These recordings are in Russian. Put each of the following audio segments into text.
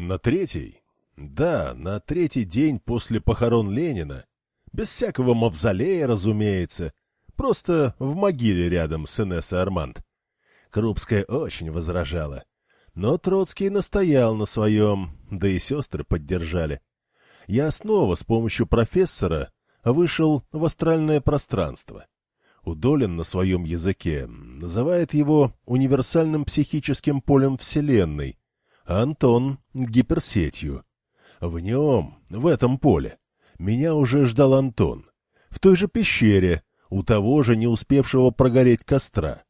На третий? Да, на третий день после похорон Ленина. Без всякого мавзолея, разумеется. Просто в могиле рядом с Инессой Арманд. Крупская очень возражала. Но Троцкий настоял на своем, да и сестры поддержали. Я снова с помощью профессора вышел в астральное пространство. Удолин на своем языке называет его универсальным психическим полем Вселенной, Антон — гиперсетью. В нем, в этом поле, меня уже ждал Антон. В той же пещере, у того же не успевшего прогореть костра.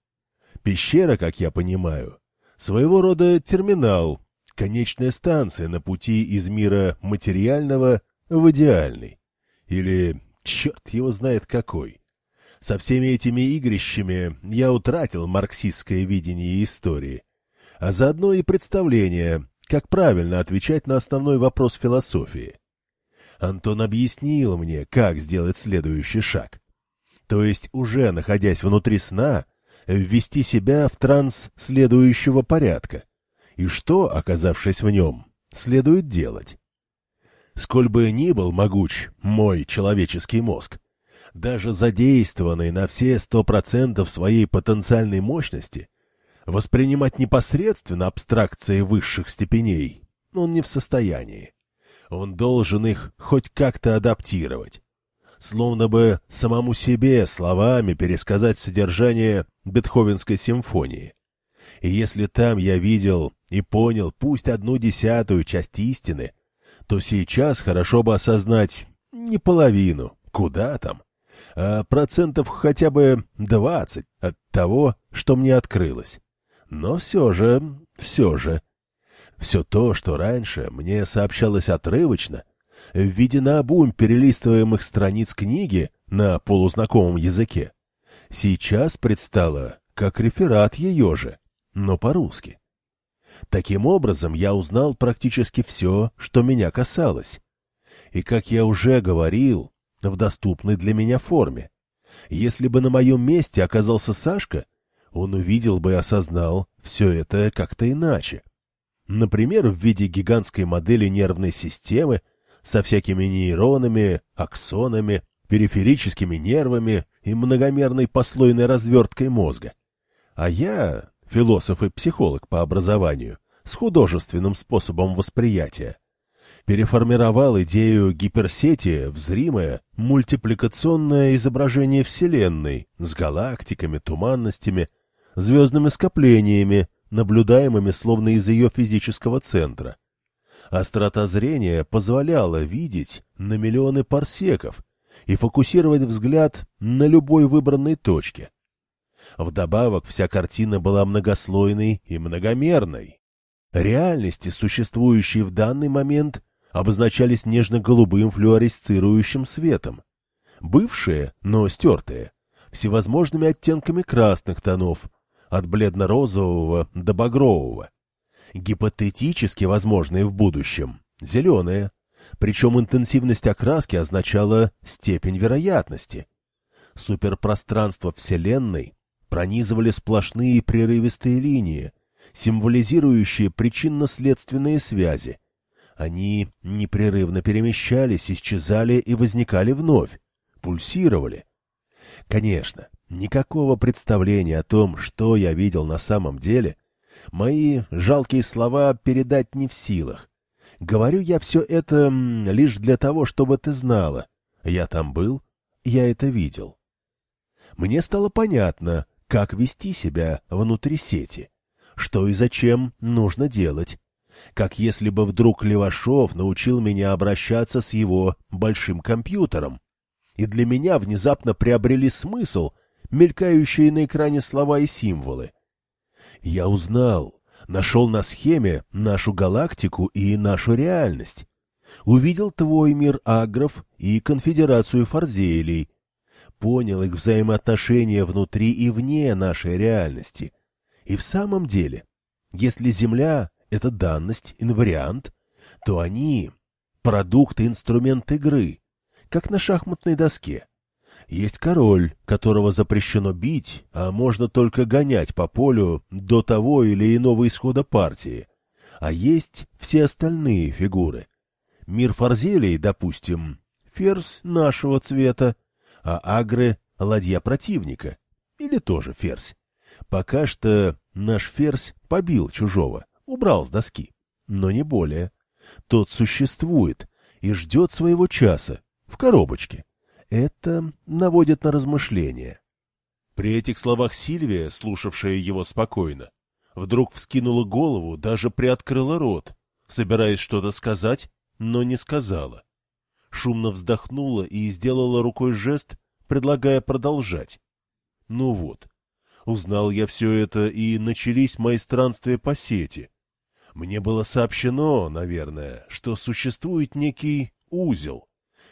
Пещера, как я понимаю, своего рода терминал, конечная станция на пути из мира материального в идеальный. Или черт его знает какой. Со всеми этими игрищами я утратил марксистское видение истории, а заодно и представление, как правильно отвечать на основной вопрос философии. Антон объяснил мне, как сделать следующий шаг. То есть, уже находясь внутри сна, ввести себя в транс следующего порядка. И что, оказавшись в нем, следует делать? Сколь бы ни был могуч мой человеческий мозг, даже задействованный на все сто процентов своей потенциальной мощности, воспринимать непосредственно абстракции высших степеней он не в состоянии. Он должен их хоть как-то адаптировать. Словно бы самому себе словами пересказать содержание Бетховенской симфонии. И если там я видел и понял пусть одну десятую часть истины, то сейчас хорошо бы осознать не половину, куда там, а процентов хотя бы двадцать от того, что мне открылось. Но все же, все же, все то, что раньше мне сообщалось отрывочно, в виде наобум перелистываемых страниц книги на полузнакомом языке, сейчас предстало как реферат ее же, но по-русски. Таким образом, я узнал практически все, что меня касалось. И, как я уже говорил, в доступной для меня форме. Если бы на моем месте оказался Сашка, он увидел бы и осознал все это как-то иначе. Например, в виде гигантской модели нервной системы со всякими нейронами, аксонами, периферическими нервами и многомерной послойной разверткой мозга. А я, философ и психолог по образованию, с художественным способом восприятия, переформировал идею гиперсети в зримое, мультипликационное изображение Вселенной с галактиками, туманностями, звездными скоплениями, наблюдаемыми словно из ее физического центра. Острота зрения позволяла видеть на миллионы парсеков и фокусировать взгляд на любой выбранной точке. Вдобавок вся картина была многослойной и многомерной. Реальности, существующие в данный момент, обозначались нежно-голубым флуоресцирующим светом. Бывшие, но стертые, всевозможными оттенками красных тонов, от бледно-розового до багрового. Гипотетически возможные в будущем — зеленые, причем интенсивность окраски означала степень вероятности. Суперпространство Вселенной пронизывали сплошные прерывистые линии, символизирующие причинно-следственные связи. Они непрерывно перемещались, исчезали и возникали вновь, пульсировали. Конечно, никакого представления о том, что я видел на самом деле, мои жалкие слова передать не в силах. Говорю я все это лишь для того, чтобы ты знала. Я там был, я это видел. Мне стало понятно, как вести себя внутри сети, что и зачем нужно делать, как если бы вдруг Левашов научил меня обращаться с его большим компьютером, и для меня внезапно приобрели смысл мелькающие на экране слова и символы. Я узнал, нашел на схеме нашу галактику и нашу реальность, увидел твой мир агров и конфедерацию фарзелей, понял их взаимоотношения внутри и вне нашей реальности. И в самом деле, если Земля — это данность, инвариант, то они — продукт и инструмент игры, как на шахматной доске. Есть король, которого запрещено бить, а можно только гонять по полю до того или иного исхода партии. А есть все остальные фигуры. Мир Фарзелей, допустим, ферзь нашего цвета, а агры — ладья противника. Или тоже ферзь. Пока что наш ферзь побил чужого, убрал с доски. Но не более. Тот существует и ждет своего часа в коробочке. Это наводит на размышления. При этих словах Сильвия, слушавшая его спокойно, вдруг вскинула голову, даже приоткрыла рот, собираясь что-то сказать, но не сказала. Шумно вздохнула и сделала рукой жест, предлагая продолжать. Ну вот, узнал я все это, и начались мои странствия по сети. Мне было сообщено, наверное, что существует некий узел,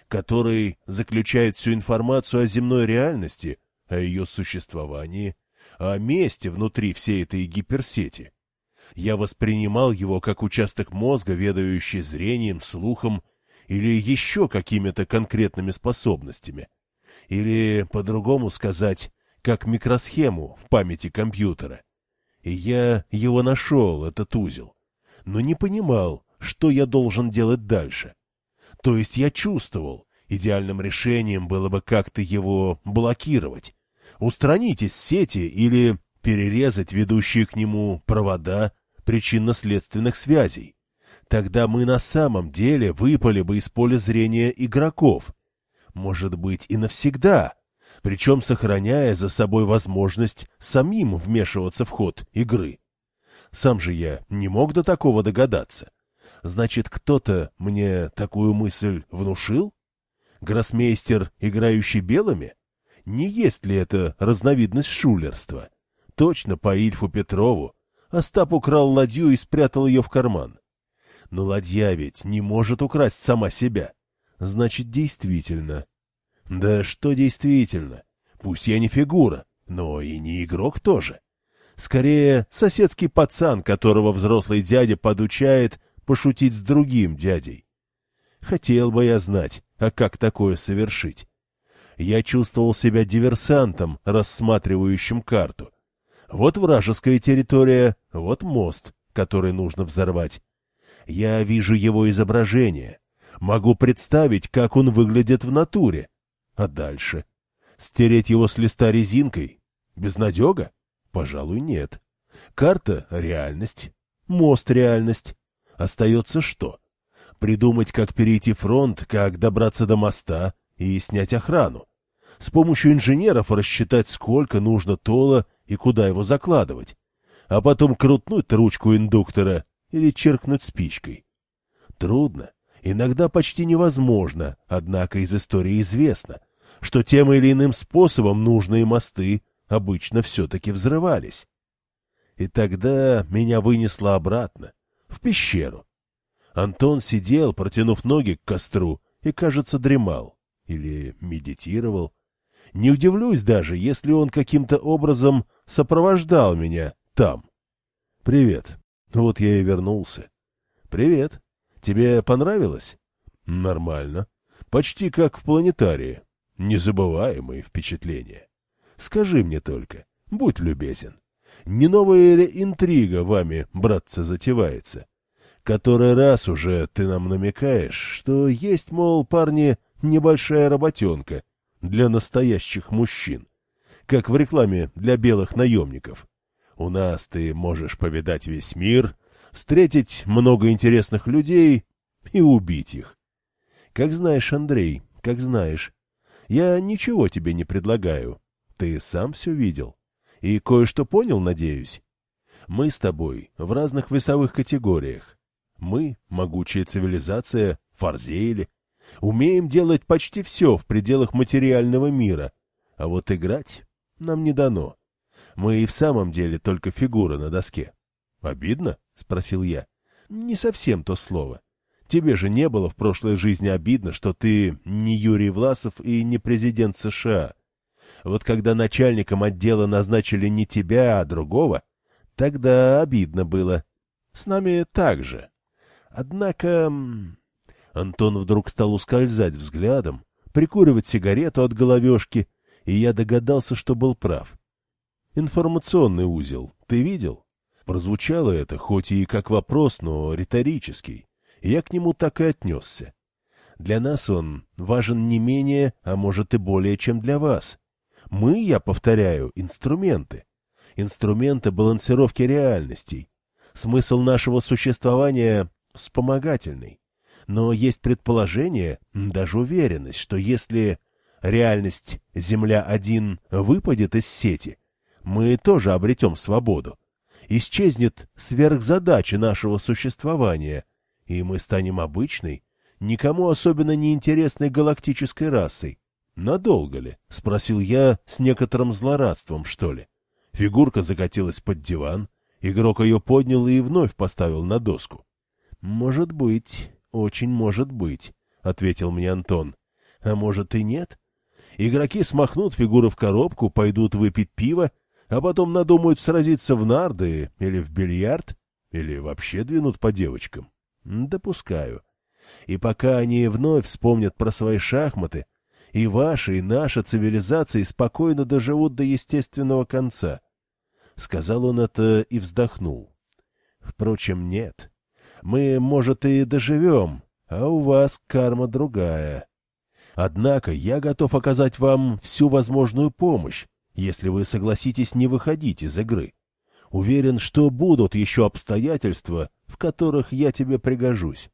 который заключает всю информацию о земной реальности, о ее существовании, о месте внутри всей этой гиперсети. Я воспринимал его как участок мозга, ведающий зрением, слухом или еще какими-то конкретными способностями. Или, по-другому сказать, как микросхему в памяти компьютера. И я его нашел, этот узел, но не понимал, что я должен делать дальше. То есть я чувствовал, идеальным решением было бы как-то его блокировать, устранить из сети или перерезать ведущие к нему провода причинно-следственных связей. Тогда мы на самом деле выпали бы из поля зрения игроков. Может быть, и навсегда, причем сохраняя за собой возможность самим вмешиваться в ход игры. Сам же я не мог до такого догадаться. Значит, кто-то мне такую мысль внушил? Гроссмейстер, играющий белыми? Не есть ли это разновидность шулерства? Точно по Ильфу Петрову. Остап украл ладью и спрятал ее в карман. Но ладья ведь не может украсть сама себя. Значит, действительно. Да что действительно? Пусть я не фигура, но и не игрок тоже. Скорее, соседский пацан, которого взрослый дядя подучает пошутить с другим дядей. Хотел бы я знать, а как такое совершить. Я чувствовал себя диверсантом, рассматривающим карту. Вот вражеская территория, вот мост, который нужно взорвать. Я вижу его изображение. Могу представить, как он выглядит в натуре. А дальше? Стереть его с листа резинкой? Безнадега? Пожалуй, нет. Карта — реальность. Мост — реальность. Остается что? Придумать, как перейти фронт, как добраться до моста и снять охрану. С помощью инженеров рассчитать, сколько нужно тола и куда его закладывать. А потом крутнуть ручку индуктора или черкнуть спичкой. Трудно, иногда почти невозможно, однако из истории известно, что тем или иным способом нужные мосты обычно все-таки взрывались. И тогда меня вынесло обратно, в пещеру. Антон сидел, протянув ноги к костру, и, кажется, дремал или медитировал. Не удивлюсь даже, если он каким-то образом сопровождал меня там. — Привет. Вот я и вернулся. — Привет. Тебе понравилось? — Нормально. Почти как в планетарии. Незабываемые впечатления. Скажи мне только, будь любезен, не новая ли интрига вами, братцы, затевается? Который раз уже ты нам намекаешь, что есть, мол, парни, небольшая работенка для настоящих мужчин, как в рекламе для белых наемников. У нас ты можешь повидать весь мир, встретить много интересных людей и убить их. Как знаешь, Андрей, как знаешь. Я ничего тебе не предлагаю. Ты сам все видел. И кое-что понял, надеюсь. Мы с тобой в разных весовых категориях. Мы, могучая цивилизация, фарзели, умеем делать почти все в пределах материального мира, а вот играть нам не дано. Мы и в самом деле только фигура на доске. Обидно? — спросил я. — Не совсем то слово. Тебе же не было в прошлой жизни обидно, что ты не Юрий Власов и не президент США. Вот когда начальником отдела назначили не тебя, а другого, тогда обидно было. С нами так же. Однако... Антон вдруг стал ускользать взглядом, прикуривать сигарету от головешки, и я догадался, что был прав. Информационный узел. Ты видел? Прозвучало это, хоть и как вопрос, но риторический. Я к нему так и отнесся. Для нас он важен не менее, а может и более, чем для вас. Мы, я повторяю, инструменты. Инструменты балансировки реальностей. Смысл нашего существования вспомогательный. Но есть предположение, даже уверенность, что если реальность Земля-1 выпадет из сети, мы тоже обретем свободу. Исчезнет сверхзадача нашего существования, и мы станем обычной, никому особенно неинтересной галактической расой. «Надолго ли?» — спросил я с некоторым злорадством, что ли. Фигурка закатилась под диван, игрок ее поднял и вновь поставил на доску. «Может быть, очень может быть», — ответил мне Антон. «А может и нет? Игроки смахнут фигуру в коробку, пойдут выпить пиво, а потом надумают сразиться в нарды или в бильярд, или вообще двинут по девочкам. Допускаю. И пока они вновь вспомнят про свои шахматы, и ваша, и наша цивилизации спокойно доживут до естественного конца. Сказал он это и вздохнул. Впрочем, нет. Мы, может, и доживем, а у вас карма другая. Однако я готов оказать вам всю возможную помощь, если вы согласитесь не выходить из игры. Уверен, что будут еще обстоятельства, в которых я тебе пригожусь,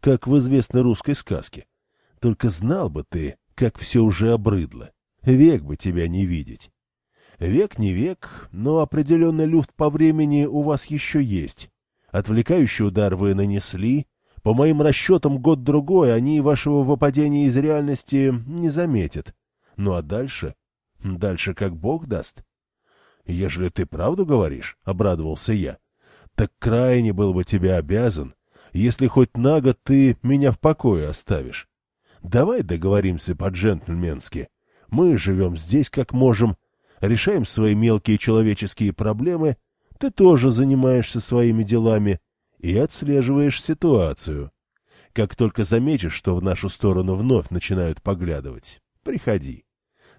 как в известной русской сказке. Только знал бы ты, как все уже обрыдло. Век бы тебя не видеть. Век не век, но определенный люфт по времени у вас еще есть. Отвлекающий удар вы нанесли. По моим расчетам, год-другой они вашего выпадения из реальности не заметят. Ну а дальше? Дальше как бог даст. — Ежели ты правду говоришь, — обрадовался я, — так крайне был бы тебе обязан, если хоть на год ты меня в покое оставишь. Давай договоримся по-джентльменски. Мы живем здесь как можем, решаем свои мелкие человеческие проблемы, ты тоже занимаешься своими делами и отслеживаешь ситуацию. Как только заметишь, что в нашу сторону вновь начинают поглядывать, приходи.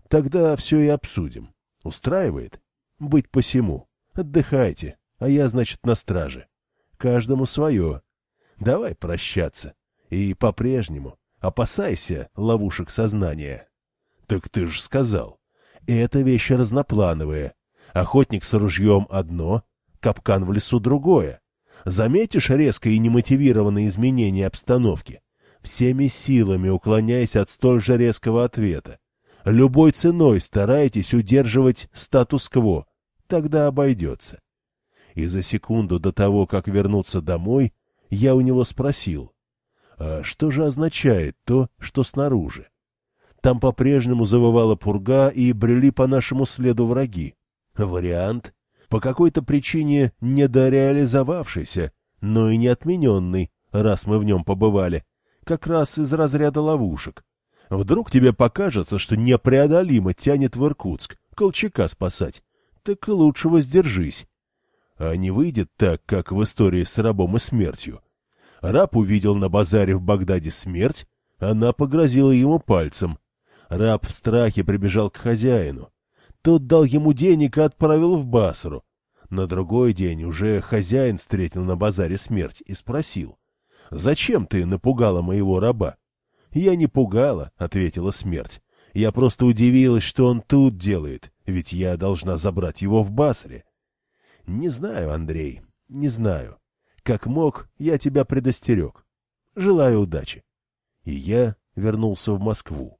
Тогда все и обсудим. Устраивает? Быть посему. Отдыхайте, а я, значит, на страже. Каждому свое. Давай прощаться. И по-прежнему опасайся ловушек сознания. Так ты ж сказал. Это вещи разноплановые. Охотник с ружьем одно, капкан в лесу другое. Заметишь резкое и немотивированное изменение обстановки? Всеми силами уклоняясь от столь же резкого ответа. Любой ценой старайтесь удерживать статус-кво. Тогда обойдется. И за секунду до того, как вернуться домой, я у него спросил, а что же означает то, что снаружи? Там по-прежнему завывала пурга и брели по нашему следу враги. Вариант, по какой-то причине недореализовавшийся, но и не отмененный, раз мы в нем побывали, как раз из разряда ловушек. Вдруг тебе покажется, что непреодолимо тянет в Иркутск, Колчака спасать. Так лучше воздержись. А не выйдет так, как в истории с рабом и смертью. Раб увидел на базаре в Багдаде смерть, она погрозила ему пальцем, Раб в страхе прибежал к хозяину. Тот дал ему денег и отправил в Басру. На другой день уже хозяин встретил на базаре смерть и спросил. — Зачем ты напугала моего раба? — Я не пугала, — ответила смерть. — Я просто удивилась, что он тут делает, ведь я должна забрать его в Басре. — Не знаю, Андрей, не знаю. Как мог, я тебя предостерег. Желаю удачи. И я вернулся в Москву.